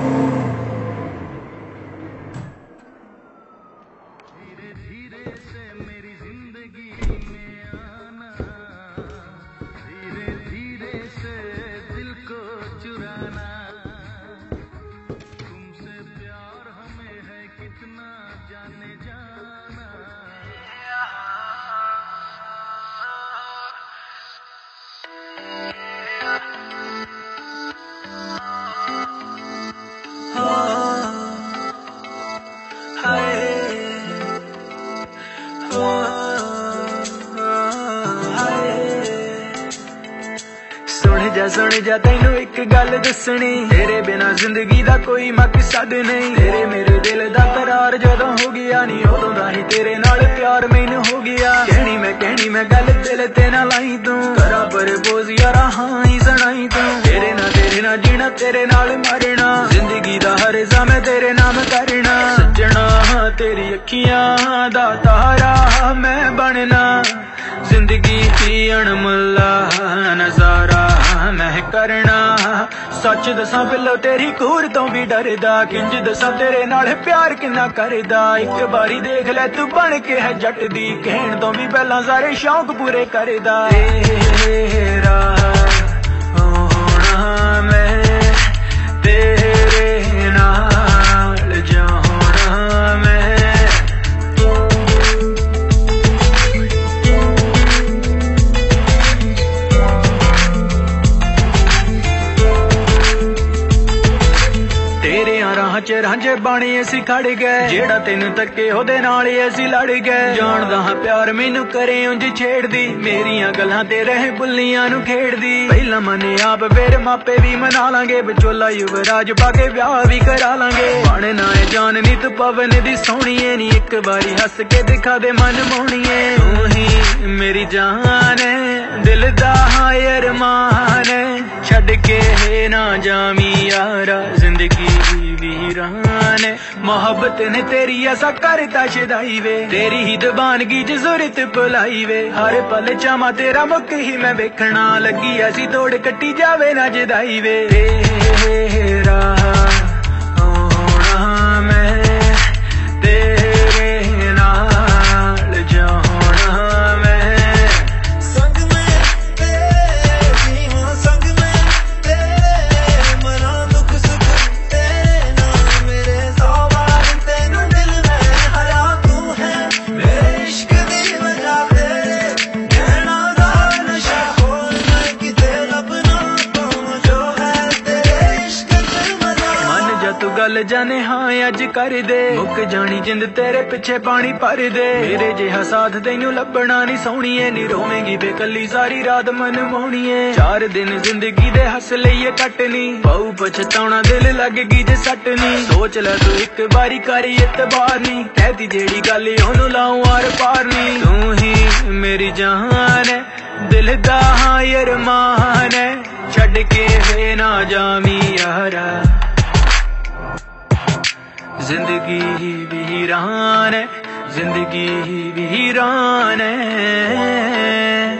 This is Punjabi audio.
ਸੁਣ ਸੁਣ ਜਾ ਤੈਨੂੰ ਇੱਕ ਗੱਲ ਦੱਸਣੀ। ਤੇਰੇ ਬਿਨਾ ਜ਼ਿੰਦਗੀ ਦਾ ਕੋਈ ਮਕਸਦ ਨਹੀਂ। ਤੇਰੇ ਮੇਰੇ ਦਿਲ ਦਾ ਕਰਾਰ ਜਦੋਂ ਹੋ ਗਿਆ ਨਹੀਂ ਉਦੋਂ ਦਾ ਹੀ ਤੇਰੇ ਨਾਲ ਪਿਆਰ ਮੈਨੂੰ ਹੋ ਗਿਆ। ਕਹਿਣੀ ਮੈਂ ਕਹਿਣੀ ਮੈਂ ਗੱਲ ਦਿਲ ਤੇ ਨਾ ਲਾਈ ਤੂੰ। ਕਰਾ ਪਰਪੋਜ਼ ਯਾਰਾ, ਹਾਂ ਹੀ ਸੁਣਾਈ ਤੂੰ। ਤੇਰੇ ਨਾਲ ਤੇਰੇ ਨਾਲ ਜੀਣਾ, ਤੇਰੇ ਨਾਲ ਮਰਨਾ। ਜ਼ਿੰਦਗੀ ਦਾ ਹਰ ਮੈਂ ਤੇਰੇ ਨਾਮ ਕਰਨਾ। ਸੱਜਣਾ ਤੇਰੀ ਅੱਖੀਆਂ ਦਾ ਤਾਰਾ ਮੈਂ ਬਣਨਾ। ਜ਼ਿੰਦਗੀ ਦੀ ਅਣਮੁੱਲਾ ਨਜ਼ਾਰਾ। ਮੈਂ ਕਰਨਾ ਸੱਚ ਦੱਸਾਂ ਬਿੱਲੋ, ਤੇਰੀ ਕੂਰ ਤੋਂ ਵੀ ਡਰਦਾ। ਕਿੰਜ ਦੱਸਾਂ ਤੇਰੇ ਨਾਲ ਪਿਆਰ ਕਿੰਨਾ ਕਰਦਾ। ਇੱਕ ਵਾਰੀ ਦੇਖ ਲੈ ਤੂੰ ਬਣ ਕੇ ਹੈ ਜੱਟ ਦੀ। ਕਹਿਣ ਤੋਂ ਵੀ ਪਹਿਲਾਂ ਸਾਰੇ ਸ਼ੌਂਕ ਪੂਰੇ ਕਰਦਾ। ਤੇਰਾ ਹੋਣਾ ਮੈਂ ਤੇ ਤੇਰੇ ਰਾਂਝੇ ਬਾਣੀ ਅਸੀਂ ਖੜ ਗਏ। ਜਿਹੜਾ ਤੈਨੂੰ ਤੱਕੇ ਉਹਦੇ ਨਾਲ ਹੀ ਅਸੀਂ ਲੜ ਗਏ। ਜਾਣਦਾ ਹਾਂ ਪਿਆਰ ਮੈਨੂੰ ਕਰੇ ਉਂਝ ਛੇੜਦੀ। ਮੇਰੀਆਂ ਗੱਲਾਂ ਤੇ ਰਹੇ ਬੁੱਲੀਆਂ ਨੂੰ ਖੇਡਦੀ। ਪਹਿਲਾਂ ਮਨੇ ਆਪ ਫੇਰ ਮਾਪੇ ਵੀ ਮਨਾ ਲਾਂਗੇ। ਵਿਚੋਲਾ ਯੁਵਰਾਜ ਪਾ ਕੇ ਵਿਆਹ ਵੀ ਕਰਾ ਲਾਂਗੇ। ਬਣਨਾ ਨਾ ਜਾਨ ਨੀ ਤੂੰ ਪਵਨ ਦੀ ਸੋਹਣੀਏ ਨੀ ਇੱਕ ਵਾਰੀ ਹੱਸ ਕੇ ਦਿਖਾ ਦੇ ਮਨ ਮੋਹਣੀਏ। ਤੂੰ ਹੀ ਮੇਰੀ ਜਾਨ, ਦਿਲ ਦਾ ਹਾਇਰ ਮਾਨ ਛੱਡ ਕੇ ਨਾ ਜਾਮੀ ਯਾਰ। ਵੀਰਾਨ ਮੁਹੱਬਤ ਨੇ ਤੇਰੀ ਐਸਾ ਕਰਤਾ ਸ਼ਦਾਈ ਵੇ। ਤੇਰੀ ਹੀ ਦੀਵਾਨਗੀ ਚ ਜ਼ੁਰਤ ਭੁਲਾਈ ਵੇ। ਹਰ ਪਲ ਚਾਮਾ ਤੇਰਾ ਮੁੱਕ ਹੀ ਮੈਂ ਵੇਖਣਾ। ਲੱਗੀ ਐਸੀ ਤੋੜ ਕੱਟੀ ਜਾਵੇ ਨਾ ਜਦਾਈ ਵੇ। ਤੇਰਾ ਗੱਲ ਜਾਣੇ, ਹਾਂ ਅੱਜ ਕਰ ਦੇ। ਮੁੱਕ ਜਾਣੀ ਜਿੰਦ, ਤੇਰੇ ਪਿੱਛੇ ਪਾਣੀ ਭਰ ਦੇ। ਮੇਰੇ ਜਿਹਾ ਸਾਥ ਤੈਨੂੰ ਲੱਭਣਾ ਨਹੀਂ ਸੋਹਣੀਏ ਨੀ ਰੋਵੇਂਗੀ ਬੇਕੱਲੀ, ਸਾਰੀ ਰਾਤ ਮਨ ਚਾਰ ਦਿਨ ਜ਼ਿੰਦਗੀ ਦੇ ਹੱਸ ਲਈਏ ਕੱਟਣੀ ਬਹੁ ਪਛਤਾਉਣਾ, ਦਿਲ ਲੱਗ ਜੇ ਸੱਟਣੀ ਸੋਚ ਲੈ ਤੂੰ ਇੱਕ ਵਾਰੀ ਕਰੀ ਇਤਬਾਰ ਨਹੀਂ ਕਹਿਦੀ ਜਿਹੜੀ ਗੱਲ ਉਹਨੂੰ ਲਾਉਂ ਆਰ ਪਾਰ ਨਹੀਂ ਤੂੰ ਹੀ ਮੇਰੀ ਜਹਾਨ ਹੈ ਦਿਲ ਦਾ ਹਾਂ ਅਰਮਾਨ ਹੈ ਛੱਡ ਕੇ ਵੇ ਨਾ ਜਾਮੀ ਯਾਰਾ। ਜ਼ਿੰਦਗੀ ਵੀਰਾਨ ਹੈ ਜ਼ਿੰਦਗੀ ਵੀਰਾਨ। ਹੈ